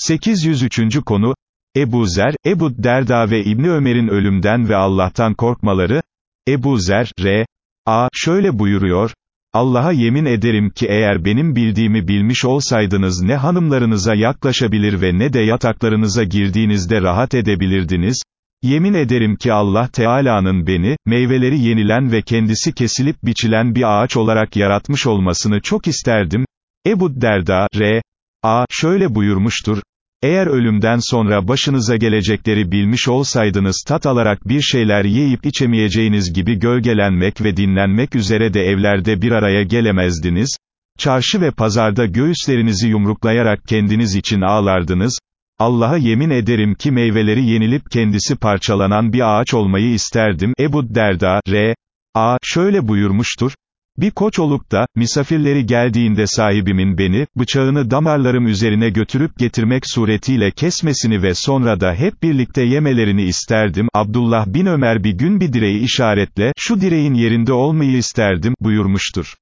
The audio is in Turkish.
803. konu, Ebu Zer, Ebu Derda ve İbni Ömer'in ölümden ve Allah'tan korkmaları, Ebu Zer, R. A. şöyle buyuruyor, Allah'a yemin ederim ki eğer benim bildiğimi bilmiş olsaydınız ne hanımlarınıza yaklaşabilir ve ne de yataklarınıza girdiğinizde rahat edebilirdiniz, yemin ederim ki Allah Teala'nın beni, meyveleri yenilen ve kendisi kesilip biçilen bir ağaç olarak yaratmış olmasını çok isterdim, Ebu Derda, R. A. şöyle buyurmuştur, eğer ölümden sonra başınıza gelecekleri bilmiş olsaydınız tat alarak bir şeyler yiyip içemeyeceğiniz gibi gölgelenmek ve dinlenmek üzere de evlerde bir araya gelemezdiniz, çarşı ve pazarda göğüslerinizi yumruklayarak kendiniz için ağlardınız, Allah'a yemin ederim ki meyveleri yenilip kendisi parçalanan bir ağaç olmayı isterdim. Ebu Derda, R. A. şöyle buyurmuştur, bir koç olup da, misafirleri geldiğinde sahibimin beni, bıçağını damarlarım üzerine götürüp getirmek suretiyle kesmesini ve sonra da hep birlikte yemelerini isterdim. Abdullah bin Ömer bir gün bir direği işaretle, şu direğin yerinde olmayı isterdim, buyurmuştur.